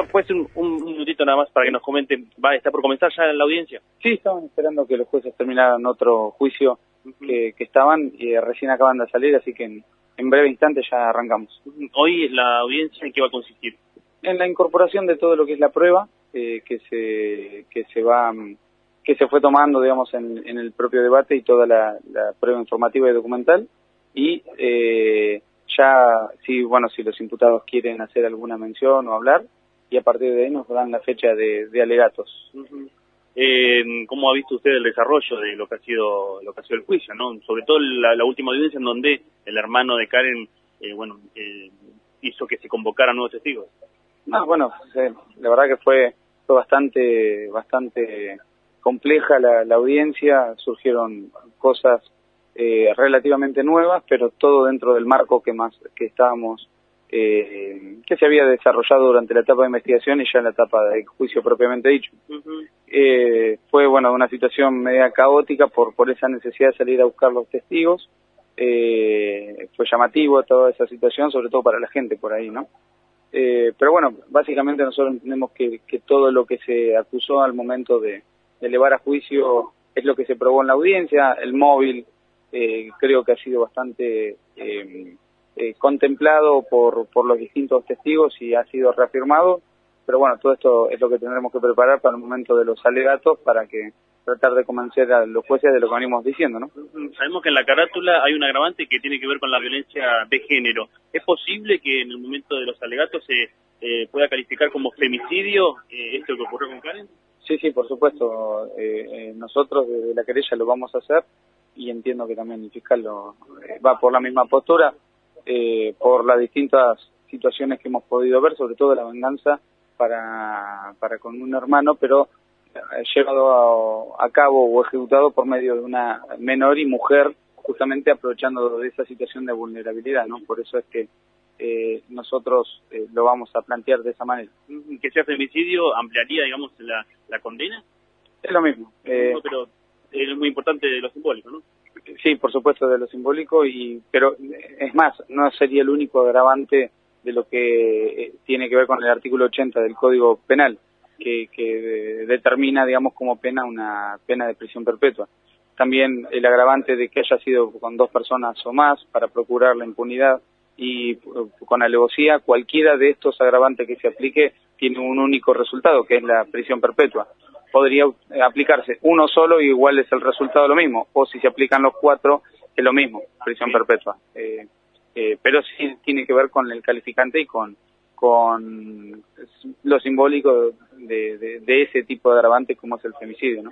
Doctor, pues un, un, minutito nada más para que nos comente, ¿va, ¿está por comenzar ya la audiencia? Sí, estaban esperando que los jueces terminaran otro juicio que, que, estaban y recién acaban de salir, así que en, breve instante ya arrancamos. Hoy la audiencia en qué va a consistir? En la incorporación de todo lo que es la prueba eh, que se que se va que se fue tomando, digamos, en, en el propio debate y toda la, la prueba informativa y documental y eh, ya, si, bueno, si los imputados quieren hacer alguna mención o hablar, y a partir de ahí nos dan la fecha de, alegatos. eh, ¿Cómo ha visto usted el desarrollo de lo que ha sido lo que ha sido el juicio, no? Sobre todo la, última audiencia en donde el hermano de Karen, eh, bueno, eh, hizo que se convocaran nuevos testigos. Ah, bueno, la verdad que fue, fue bastante, bastante compleja la, la audiencia, surgieron cosas eh, relativamente nuevas, pero todo dentro del marco que más que estábamos eh, que se había desarrollado durante la etapa de investigación y ya en la etapa de juicio propiamente dicho. eh, fue bueno una situación media caótica por por esa necesidad de salir a buscar los testigos. Eh, fue llamativo toda esa situación, sobre todo para la gente por ahí, ¿no? Eh, pero bueno, básicamente nosotros entendemos que, que todo lo que se acusó al momento de, de elevar a juicio es lo que se probó en la audiencia, el móvil, eh, creo que ha sido bastante eh, eh, contemplado por, por los distintos testigos y ha sido reafirmado, pero bueno, todo esto es lo que tendremos que preparar para el momento de los alegatos para que tratar de convencer a los jueces de lo que venimos diciendo, ¿no? Sabemos que en la carátula hay un agravante que tiene que ver con la violencia de género. ¿Es posible que en el momento de los alegatos se eh, pueda calificar como femicidio eh, esto que ocurrió con Karen? Sí, sí, por supuesto. Eh, nosotros desde la querella lo vamos a hacer y entiendo que también el fiscal lo, eh, va por la misma postura, eh, por las distintas situaciones que hemos podido ver, sobre todo la venganza para, para con un hermano, pero llevado a, cabo o ejecutado por medio de una menor y mujer, justamente aprovechando de esa situación de vulnerabilidad, ¿no? Por eso es que eh, nosotros eh, lo vamos a plantear de esa manera. ¿Que sea femicidio ampliaría, digamos, la, la condena? Es lo mismo. Eh, pero es muy importante lo simbólico, ¿no? Sí, por supuesto, de lo simbólico, y pero es más, no sería el único agravante de lo que eh, tiene que ver con el artículo 80 del Código Penal, que, que determina, digamos, como pena una pena de prisión perpetua. También el agravante de que haya sido con dos personas o más para procurar la impunidad y con alevosía, cualquiera de estos agravantes que se aplique tiene un único resultado, que es la prisión perpetua podría eh, aplicarse uno solo y igual es el resultado lo mismo, o si se aplican los cuatro es lo mismo, prisión perpetua. Eh, eh, pero sí tiene que ver con el calificante y con con lo simbólico de, de, de ese tipo de agravante como es el femicidio, ¿no?